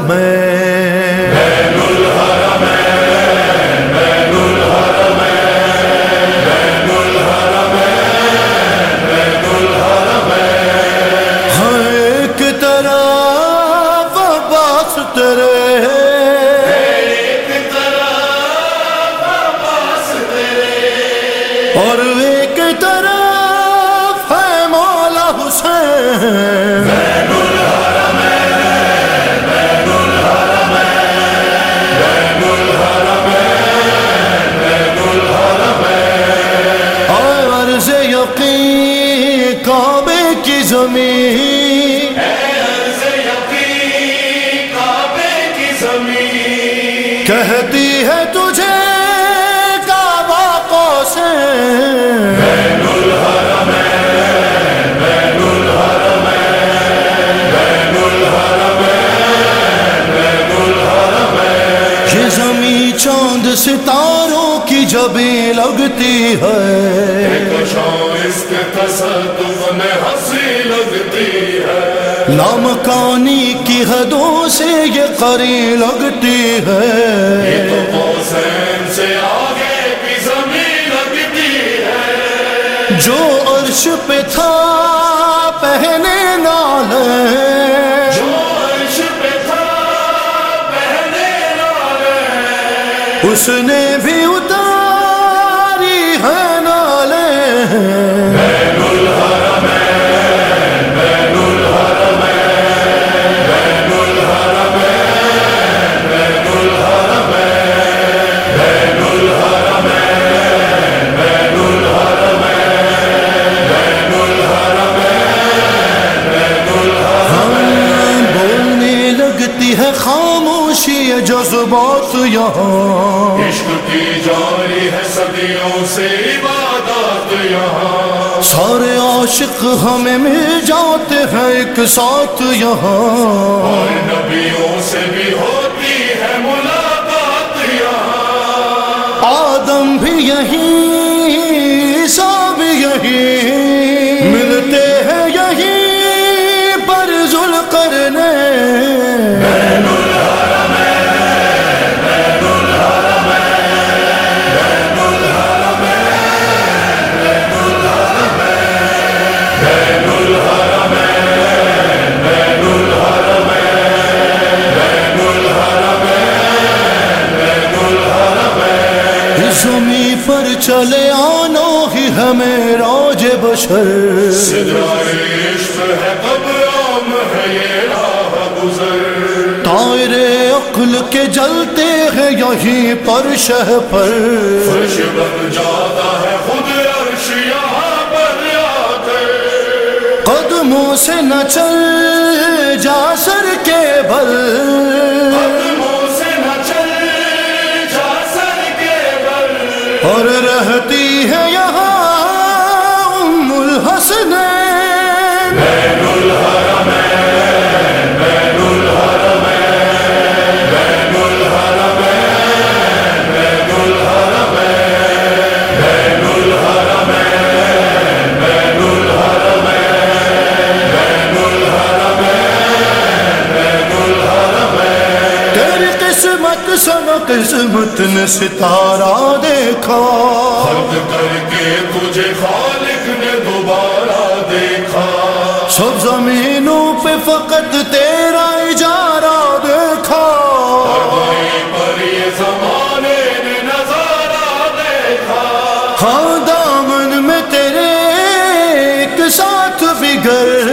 میں یقین کعبے کی زمین۔ کہتی لامکانی کی حدوں سے یہ قری لگتی ہے۔ یہ تو حسین سے آگے کی زمین لگتی ہے۔ جو عرش پہ تھا پہنے نال اس نے بھی ہے خاموشی جذبات یہاں عشق کی جاری ہے صدیوں سے عبادت یہاں سارے عاشق ہمیں مل جاتے ہیں ایک ساتھ یہاں اور نبیوں سے بھی ہوتی ہے ملاقات یہاں آدم بھی یہی چلے آنا ہی ہمیں راج بشر۔ سدرائے عشق ہے قبرام ہے یہ راہ گزر عقل کے جلتے ہیں یہیں پر شہ پر فرش بن جاتا ہے خود عرش یہاں پر۔ قدموں سے نہ چل جا سر کے بل۔ اور رہتی ہے یہاں قسمت نے ستارہ دیکھا۔ خلق کر کے تجھے خالق نے دوبارہ دیکھا۔ سب زمینوں پہ فقط تیرا اجارہ دیکھا۔ پر یہ زمانے نے نظارہ دیکھا۔ ہاں دامن میں تیرے ایک ساتھ بگڑ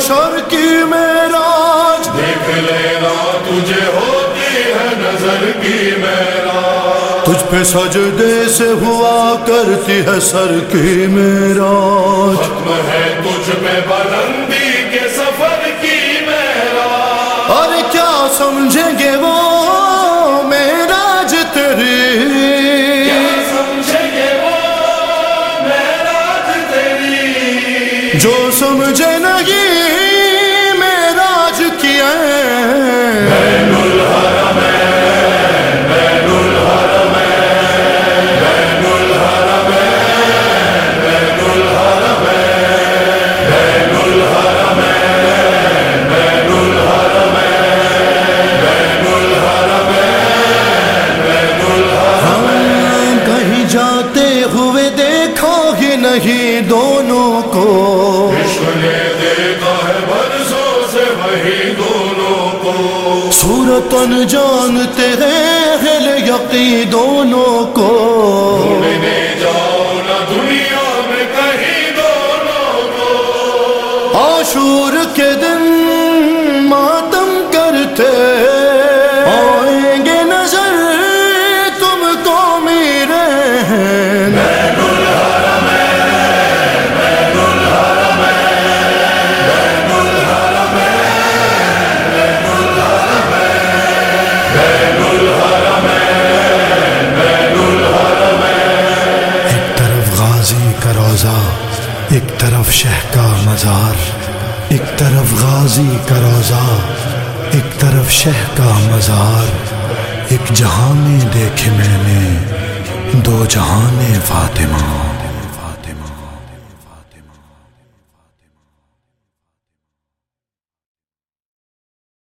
بشر کی معراج۔ دیکھ لینا تجھے ہوتی ہے نظر کی میرا تجھ پہ سجدے سے ہوا کرتی ہے سر کی معراج۔ ختم ہے تجھ پہ بلندی کے سفر کی میرا اور کیا سمجھیں گے وہ معراج میراج تیری؟ جو سمجھے نہیں سے دونوں کو صورتن جانتے ہیں ہل یقی دونوں کو۔ ڈھونڈنے جاؤ نہ دنیا میں کہیں دونوں کو آشور کے دن کا ایک طرف شہ کا مزار، ایک جہاں میں دیکھے میں نے، دو جہاں فاطمہ۔